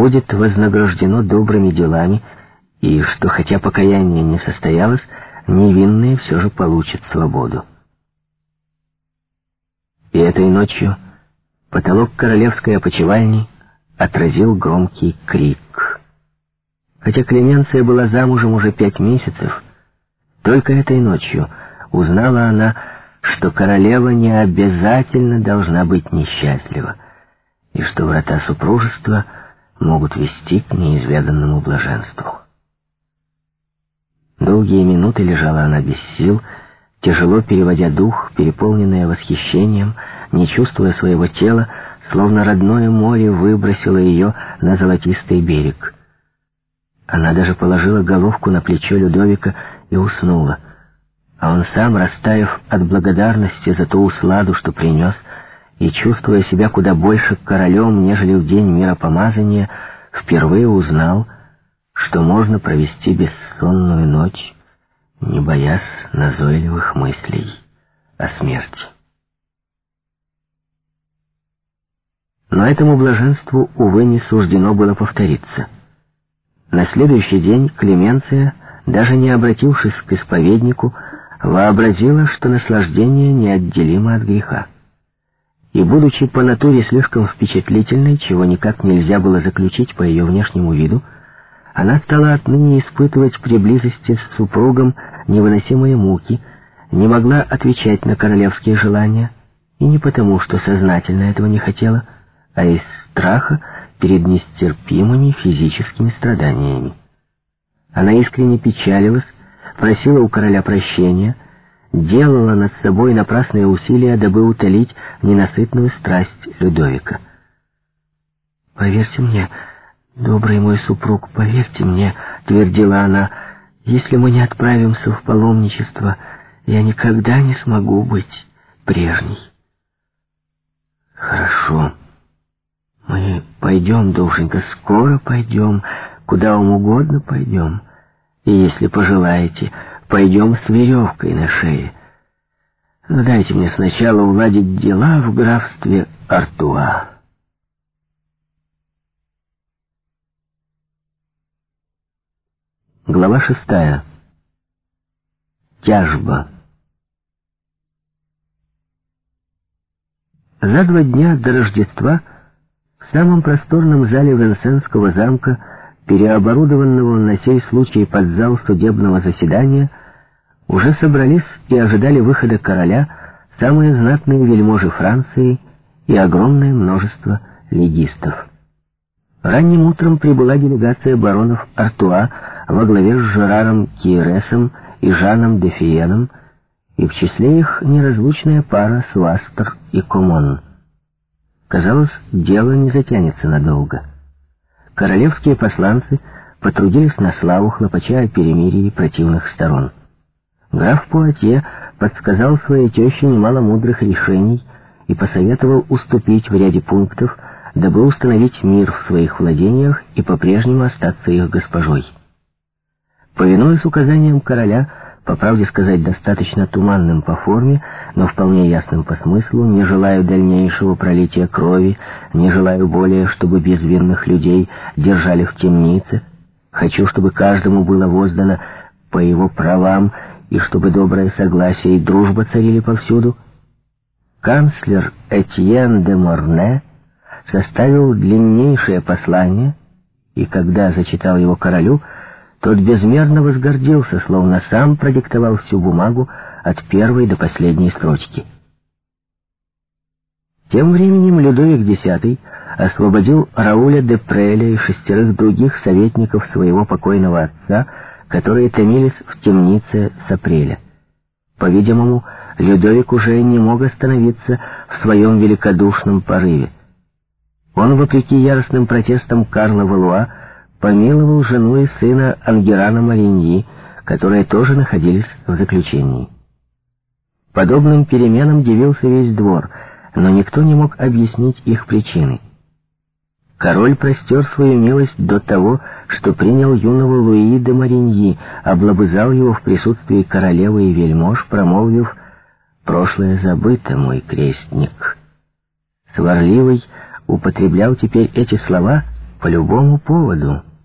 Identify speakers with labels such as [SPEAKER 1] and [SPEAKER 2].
[SPEAKER 1] будет вознаграждено добрыми делами, и что, хотя покаяние не состоялось, невинные все же получат свободу. И этой ночью потолок королевской опочивальни отразил громкий крик. Хотя Клеменция была замужем уже пять месяцев, только этой ночью узнала она, что королева не обязательно должна быть несчастлива, и что врата супружества могут вести к неизведанному блаженству. Долгие минуты лежала она без сил, тяжело переводя дух, переполненная восхищением, не чувствуя своего тела, словно родное море выбросило ее на золотистый берег. Она даже положила головку на плечо Людовика и уснула. А он сам, растаяв от благодарности за ту усладу, что принес, и чувствуя себя куда больше королем, нежели в день миропомазания, впервые узнал, что можно провести бессонную ночь, не боясь назойливых мыслей о смерти. Но этому блаженству, увы, не суждено было повториться. На следующий день Клеменция, даже не обратившись к исповеднику, вообразила, что наслаждение неотделимо от греха. И, будучи по натуре слишком впечатлительной, чего никак нельзя было заключить по ее внешнему виду, она стала отныне испытывать при близости с супругом невыносимые муки, не могла отвечать на королевские желания, и не потому, что сознательно этого не хотела, а из страха перед нестерпимыми физическими страданиями. Она искренне печалилась, просила у короля прощения, делала над собой напрасные усилия, дабы утолить ненасытную страсть Людовика. «Поверьте мне, добрый мой супруг, поверьте мне», — твердила она, — «если мы не отправимся в паломничество, я никогда не смогу быть прежней». «Хорошо», мы пойдем, душенька, скоро пойдем, куда вам угодно пойдем. И если пожелаете, пойдем с веревкой на шее. Но дайте мне сначала уладить дела в графстве Артуа. Глава шестая. Тяжба. За два дня до Рождества в самом просторном зале Венсенского замка, переоборудованного на сей случай под зал судебного заседания, уже собрались и ожидали выхода короля самые знатные вельможи Франции и огромное множество легистов. Ранним утром прибыла делегация баронов Артуа во главе с Жераром Киересом и Жаном де Фиеном, и в числе их неразлучная пара Суастер и Комон. Казалось, дело не затянется надолго. Королевские посланцы потрудились на славу, хлопача о перемирии противных сторон. Граф Пуатье подсказал своей теще немало мудрых решений и посоветовал уступить в ряде пунктов, дабы установить мир в своих владениях и по-прежнему остаться их госпожой. Повинуясь указаниям короля, по правде сказать, достаточно туманным по форме, но вполне ясным по смыслу, не желаю дальнейшего пролития крови, не желаю более, чтобы безвинных людей держали в темнице. Хочу, чтобы каждому было воздано по его правам, и чтобы доброе согласие и дружба царили повсюду. Канцлер Этьен де Морне составил длиннейшее послание, и когда зачитал его королю, тот безмерно возгордился, словно сам продиктовал всю бумагу от первой до последней строчки. Тем временем Людовик X освободил Рауля де Преля и шестерых других советников своего покойного отца, которые томились в темнице с апреля. По-видимому, Людовик уже не мог остановиться в своем великодушном порыве. Он, вопреки яростным протестам Карла Валуа, помиловал жену и сына Ангерана Мариньи, которые тоже находились в заключении. Подобным переменам дивился весь двор, но никто не мог объяснить их причины. Король простер свою милость до того, что принял юного Луи де Мариньи, облобызал его в присутствии королевы и вельмож, промолвив «Прошлое забыто, мой крестник». Сварливый употреблял теперь эти слова — по любому поводу.